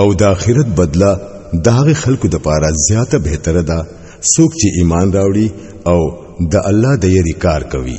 او د آخرت بدله د هغه خلکو د پاره زیاته بهتره ده څوک چې ایمان راوړي او د الله د یری کار کوي